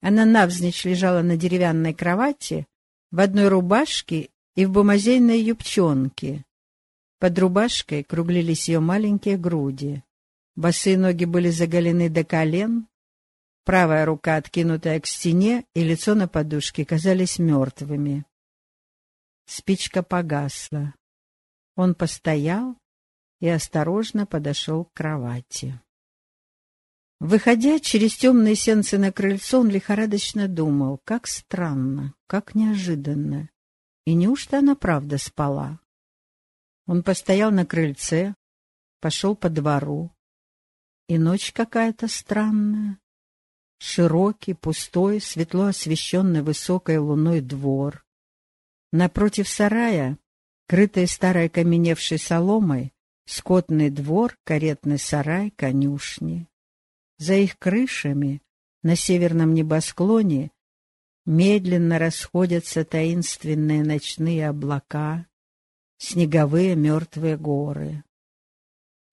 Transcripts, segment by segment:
Она навзничь лежала на деревянной кровати, в одной рубашке и в бумазейной юбчонке. Под рубашкой круглились ее маленькие груди. Босые ноги были заголены до колен, правая рука откинутая к стене и лицо на подушке казались мертвыми. Спичка погасла. Он постоял и осторожно подошел к кровати. Выходя через темные сенцы на крыльцо, он лихорадочно думал, как странно, как неожиданно. И неужто она правда спала? Он постоял на крыльце, пошел по двору. И ночь какая-то странная. Широкий, пустой, светло освещенный высокой луной двор. Напротив сарая, крытый старой каменевшей соломой, скотный двор, каретный сарай, конюшни. За их крышами на северном небосклоне медленно расходятся таинственные ночные облака, снеговые мертвые горы.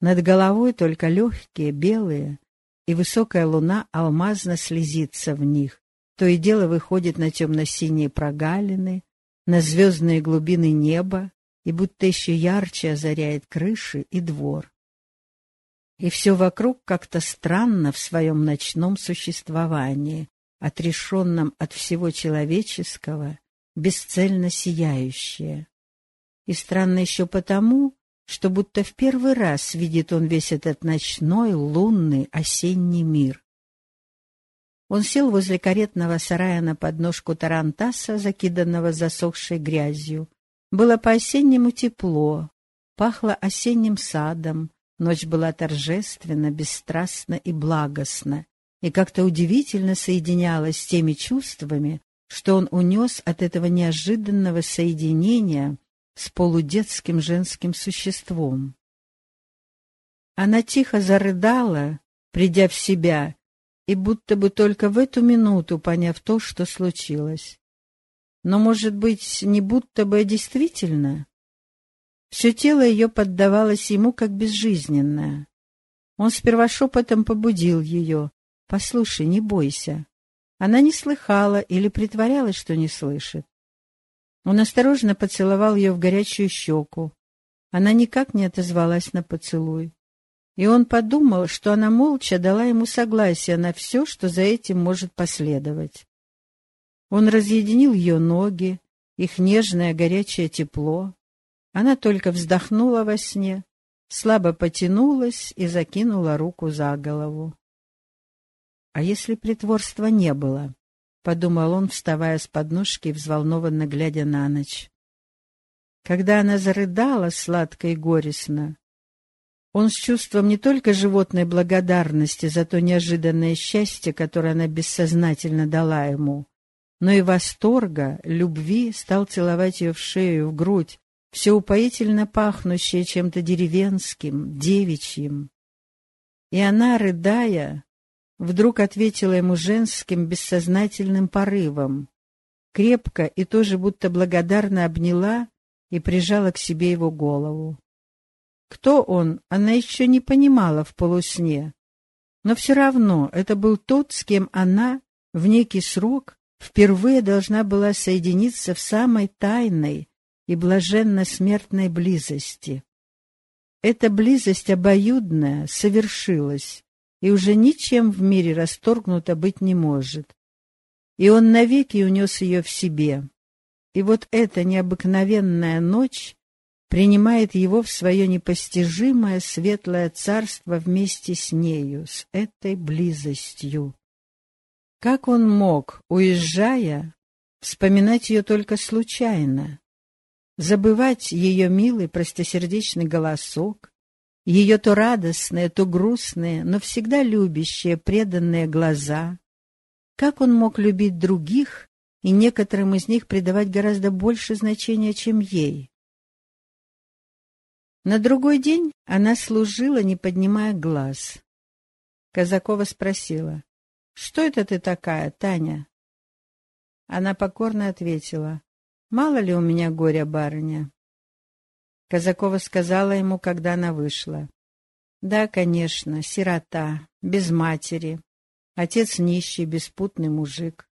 Над головой только легкие, белые, и высокая луна алмазно слезится в них, то и дело выходит на темно-синие прогалины, на звездные глубины неба и будто еще ярче озаряет крыши и двор и все вокруг как-то странно в своем ночном существовании, отрешенном от всего человеческого, бесцельно сияющее. И странно еще потому, что будто в первый раз видит он весь этот ночной, лунный, осенний мир. Он сел возле каретного сарая на подножку тарантаса, закиданного засохшей грязью. Было по-осеннему тепло, пахло осенним садом, Ночь была торжественна, бесстрастна и благостна, и как-то удивительно соединялась с теми чувствами, что он унес от этого неожиданного соединения с полудетским женским существом. Она тихо зарыдала, придя в себя, и будто бы только в эту минуту поняв то, что случилось. Но, может быть, не будто бы, а действительно? Все тело ее поддавалось ему как безжизненное. Он сперва шепотом побудил ее. «Послушай, не бойся». Она не слыхала или притворялась, что не слышит. Он осторожно поцеловал ее в горячую щеку. Она никак не отозвалась на поцелуй. И он подумал, что она молча дала ему согласие на все, что за этим может последовать. Он разъединил ее ноги, их нежное горячее тепло, она только вздохнула во сне, слабо потянулась и закинула руку за голову. «А если притворства не было?» — подумал он, вставая с подножки и взволнованно глядя на ночь. Когда она зарыдала сладко и горестно, он с чувством не только животной благодарности за то неожиданное счастье, которое она бессознательно дала ему, но и восторга, любви стал целовать ее в шею, в грудь, все упоительно пахнущее чем-то деревенским, девичьим. И она, рыдая, вдруг ответила ему женским бессознательным порывом, крепко и тоже будто благодарно обняла и прижала к себе его голову. Кто он, она еще не понимала в полусне, но все равно это был тот, с кем она в некий срок впервые должна была соединиться в самой тайной, и блаженно-смертной близости. Эта близость обоюдная совершилась и уже ничем в мире расторгнута быть не может. И он навеки унес ее в себе. И вот эта необыкновенная ночь принимает его в свое непостижимое светлое царство вместе с нею, с этой близостью. Как он мог, уезжая, вспоминать ее только случайно? Забывать ее милый простосердечный голосок, ее то радостные, то грустные, но всегда любящие, преданные глаза. Как он мог любить других и некоторым из них придавать гораздо больше значения, чем ей? На другой день она служила, не поднимая глаз. Казакова спросила, «Что это ты такая, Таня?» Она покорно ответила, Мало ли у меня горя, барыня. Казакова сказала ему, когда она вышла. Да, конечно, сирота, без матери. Отец нищий, беспутный мужик.